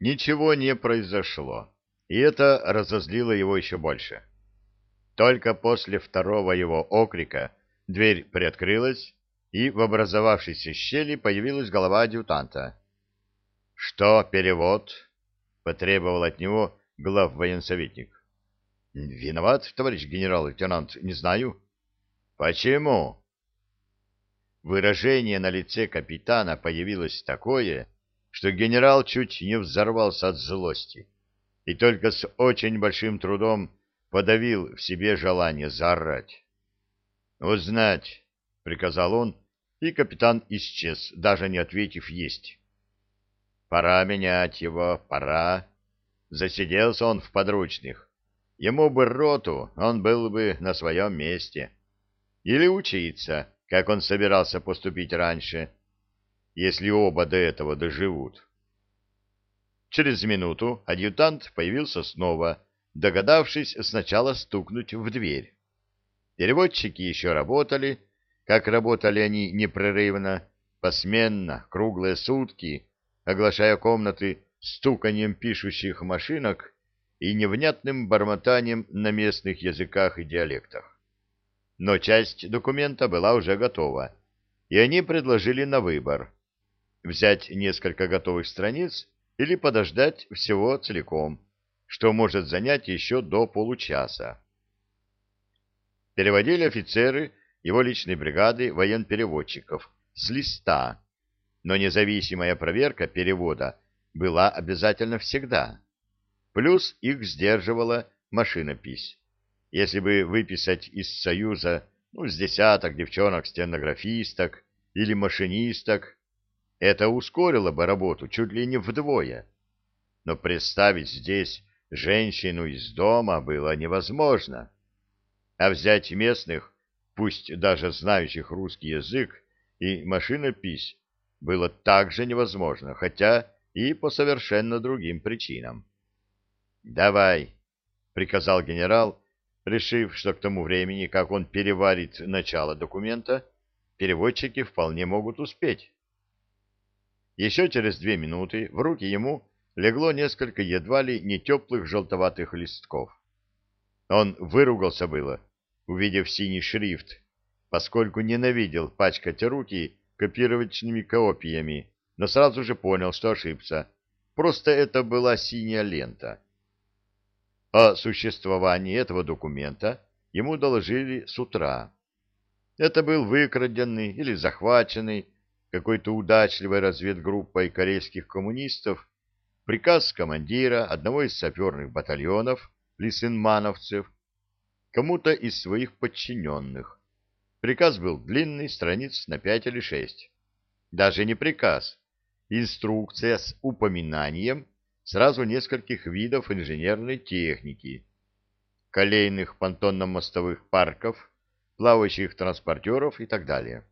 Ничего не произошло, и это разозлило его еще больше. Только после второго его окрика дверь приоткрылась, и в образовавшейся щели появилась голова адъютанта. — Что перевод? — потребовал от него глав военсоветник. — Виноват, товарищ генерал-лейтенант, не знаю. — Почему? Выражение на лице капитана появилось такое, что генерал чуть не взорвался от злости и только с очень большим трудом подавил в себе желание заорать. «Узнать!» — приказал он, и капитан исчез, даже не ответив «есть». «Пора менять его, пора!» Засиделся он в подручных. Ему бы роту, он был бы на своем месте. Или учиться, как он собирался поступить раньше, если оба до этого доживут. Через минуту адъютант появился снова, догадавшись сначала стукнуть в дверь. Переводчики еще работали, как работали они непрерывно, посменно, круглые сутки, оглашая комнаты стуканием пишущих машинок и невнятным бормотанием на местных языках и диалектах. Но часть документа была уже готова, и они предложили на выбор взять несколько готовых страниц или подождать всего целиком, что может занять еще до получаса. Переводили офицеры его личной бригады военпереводчиков с листа, но независимая проверка перевода была обязательно всегда. Плюс их сдерживала машинопись. Если бы выписать из Союза ну, с десяток девчонок-стенографисток или машинисток, это ускорило бы работу чуть ли не вдвое. Но представить здесь женщину из дома было невозможно. А взять местных, пусть даже знающих русский язык и машинопись, было также невозможно, хотя и по совершенно другим причинам. «Давай», — приказал генерал, решив, что к тому времени, как он переварит начало документа, переводчики вполне могут успеть. Еще через две минуты в руки ему легло несколько едва ли не теплых желтоватых листков. Он выругался было, увидев синий шрифт, поскольку ненавидел пачкать руки копировочными копиями, но сразу же понял, что ошибся. Просто это была синяя лента. О существовании этого документа ему доложили с утра. Это был выкраденный или захваченный какой-то удачливой разведгруппой корейских коммунистов приказ командира одного из саперных батальонов лисенмановцев кому-то из своих подчиненных. Приказ был длинный, страниц на пять или шесть. Даже не приказ, инструкция с упоминанием сразу нескольких видов инженерной техники, колейных понтонно-мостовых парков, плавающих транспортеров и так далее.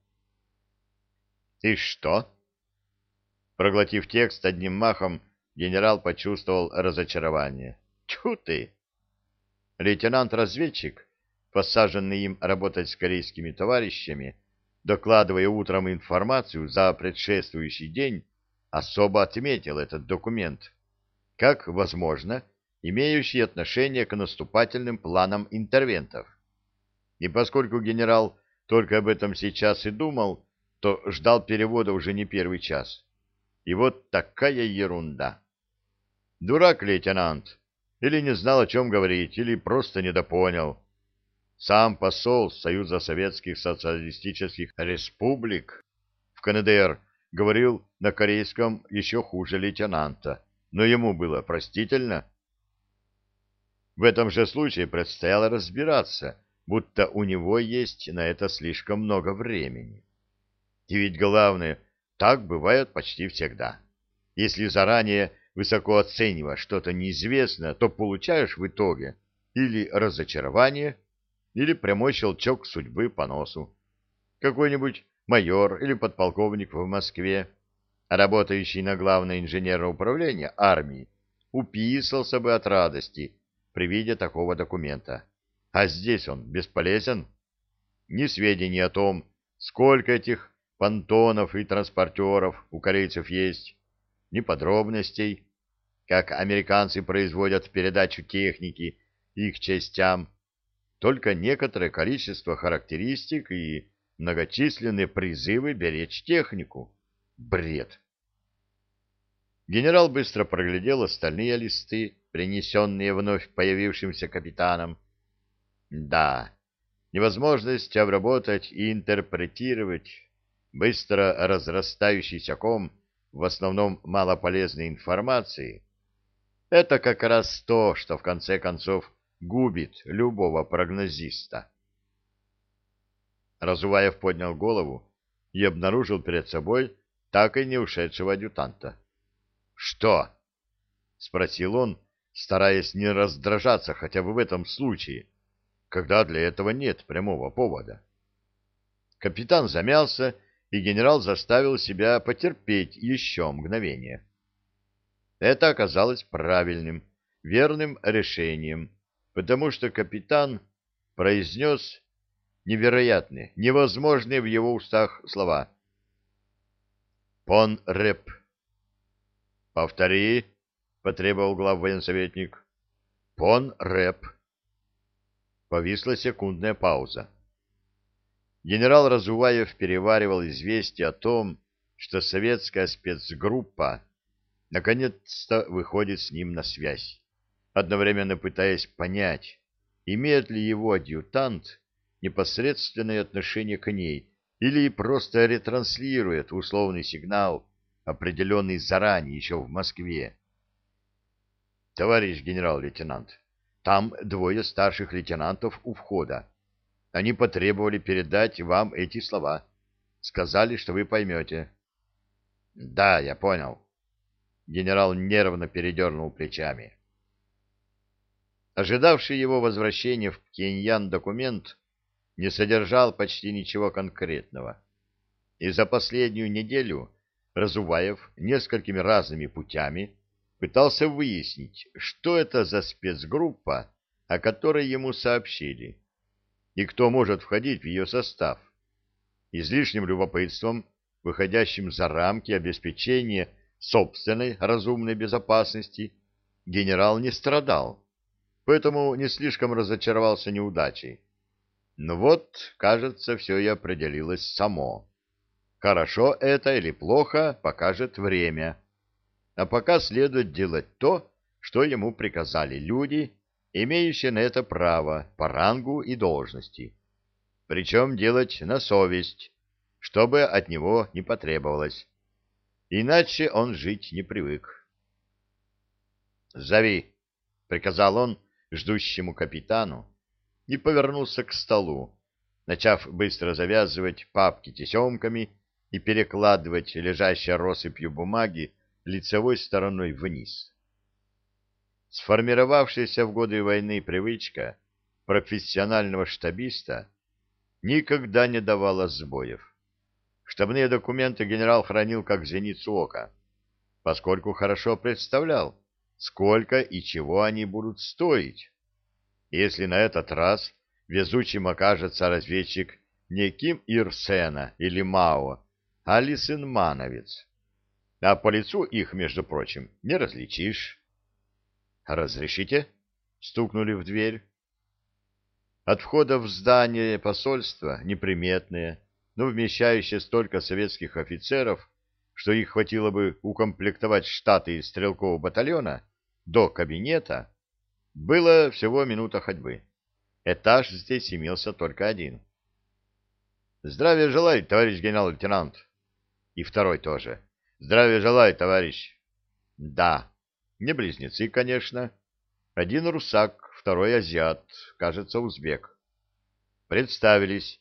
«И что?» Проглотив текст одним махом, генерал почувствовал разочарование. «Тьфу ты!» Лейтенант-разведчик, посаженный им работать с корейскими товарищами, докладывая утром информацию за предшествующий день, особо отметил этот документ как, возможно, имеющие отношение к наступательным планам интервентов. И поскольку генерал только об этом сейчас и думал, то ждал перевода уже не первый час. И вот такая ерунда. Дурак лейтенант, или не знал, о чем говорить, или просто недопонял. Сам посол Союза Советских Социалистических Республик в КНДР говорил на корейском еще хуже лейтенанта но ему было простительно. В этом же случае предстояло разбираться, будто у него есть на это слишком много времени. И ведь главное, так бывает почти всегда. Если заранее высоко оцениваешь что-то неизвестное, то получаешь в итоге или разочарование, или прямой щелчок судьбы по носу. Какой-нибудь майор или подполковник в Москве работающий на главное инженерное управление армии, уписался бы от радости при виде такого документа. А здесь он бесполезен. Ни сведений о том, сколько этих понтонов и транспортеров у корейцев есть, ни подробностей. как американцы производят передачу техники их частям, только некоторое количество характеристик и многочисленные призывы беречь технику. Бред! Генерал быстро проглядел остальные листы, принесенные вновь появившимся капитаном. Да, невозможность обработать и интерпретировать быстро разрастающийся ком в основном малополезной информации — это как раз то, что в конце концов губит любого прогнозиста. Разуваев поднял голову и обнаружил перед собой так и не ушедшего адъютанта. «Что?» — спросил он, стараясь не раздражаться хотя бы в этом случае, когда для этого нет прямого повода. Капитан замялся, и генерал заставил себя потерпеть еще мгновение. Это оказалось правильным, верным решением, потому что капитан произнес невероятные, невозможные в его устах слова. «Пон рэп». «Повтори», — потребовал главвоенсоветник. «Пон рэп». Повисла секундная пауза. Генерал Разуваев переваривал известие о том, что советская спецгруппа наконец-то выходит с ним на связь, одновременно пытаясь понять, имеет ли его адъютант непосредственное отношение к ней или просто ретранслирует условный сигнал определенный заранее еще в Москве. Товарищ генерал-лейтенант, там двое старших лейтенантов у входа. Они потребовали передать вам эти слова. Сказали, что вы поймете. Да, я понял. Генерал нервно передернул плечами. Ожидавший его возвращения в Пхеньян документ не содержал почти ничего конкретного. И за последнюю неделю Разуваев несколькими разными путями пытался выяснить, что это за спецгруппа, о которой ему сообщили, и кто может входить в ее состав. Излишним любопытством, выходящим за рамки обеспечения собственной разумной безопасности, генерал не страдал, поэтому не слишком разочаровался неудачей. Но вот, кажется, все и определилось само. Хорошо это или плохо, покажет время. А пока следует делать то, что ему приказали люди, имеющие на это право по рангу и должности. Причем делать на совесть, чтобы от него не потребовалось. Иначе он жить не привык. «Зови», — приказал он ждущему капитану, и повернулся к столу, начав быстро завязывать папки тесемками и перекладывать лежащие россыпью бумаги лицевой стороной вниз. Сформировавшаяся в годы войны привычка профессионального штабиста никогда не давала сбоев. Штабные документы генерал хранил как зеницу ока, поскольку хорошо представлял, сколько и чего они будут стоить. Если на этот раз везучим окажется разведчик не Ким Ир Сена или Мао, Алисин Мановец. А по лицу их, между прочим, не различишь. «Разрешите?» — стукнули в дверь. От входа в здание посольства, неприметное, но вмещающее столько советских офицеров, что их хватило бы укомплектовать штаты стрелкового батальона, до кабинета, было всего минута ходьбы. Этаж здесь имелся только один. «Здравия желаю, товарищ генерал-лейтенант!» И второй тоже. Здравия желаю, товарищ. Да, не близнецы, конечно. Один русак, второй азиат, кажется, узбек. Представились.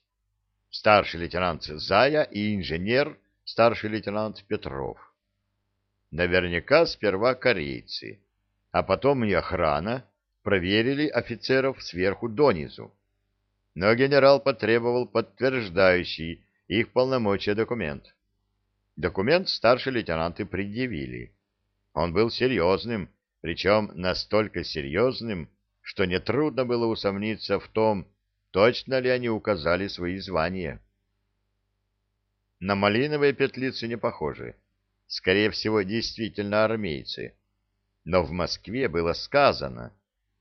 Старший лейтенант Зая и инженер, старший лейтенант Петров. Наверняка сперва корейцы, а потом и охрана проверили офицеров сверху донизу. Но генерал потребовал подтверждающий их полномочия документ. Документ старшие лейтенанты предъявили. Он был серьезным, причем настолько серьезным, что нетрудно было усомниться в том, точно ли они указали свои звания. На малиновые петлицы не похожи. Скорее всего, действительно армейцы. Но в Москве было сказано,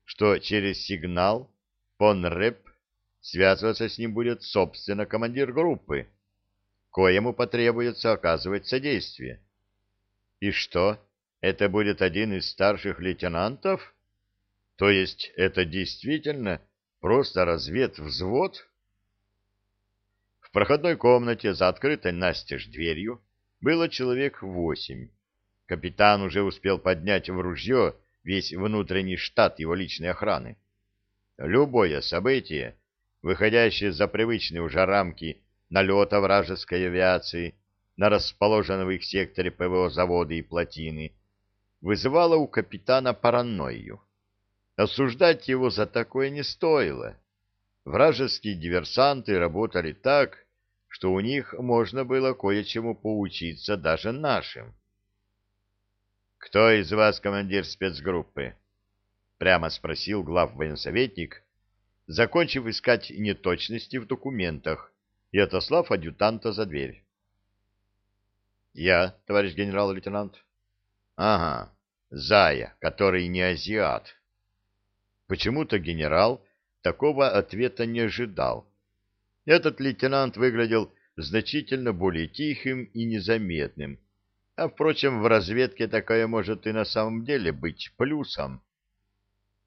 что через сигнал Понреп связываться с ним будет, собственно, командир группы, коему потребуется оказывать содействие. И что, это будет один из старших лейтенантов? То есть это действительно просто разведвзвод? В проходной комнате за открытой настежь дверью было человек восемь. Капитан уже успел поднять в ружье весь внутренний штат его личной охраны. Любое событие, выходящее за привычные уже рамки налета вражеской авиации на расположенные в их секторе ПВО заводы и плотины, вызывало у капитана паранойю. Осуждать его за такое не стоило. Вражеские диверсанты работали так, что у них можно было кое-чему поучиться даже нашим. «Кто из вас командир спецгруппы?» — прямо спросил глав военсоветник, закончив искать неточности в документах и отослав адъютанта за дверь. «Я, товарищ генерал-лейтенант». «Ага, Зая, который не азиат». Почему-то генерал такого ответа не ожидал. Этот лейтенант выглядел значительно более тихим и незаметным, а, впрочем, в разведке такое может и на самом деле быть плюсом.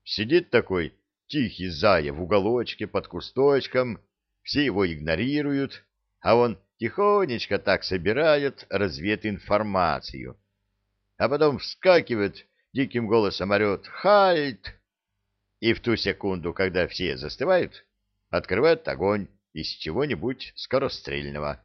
Сидит такой тихий зая в уголочке под кусточком, все его игнорируют, а он тихонечко так собирает развединформацию, а потом вскакивает, диким голосом орет «Хальт!» и в ту секунду, когда все застывают, открывает огонь из чего-нибудь скорострельного.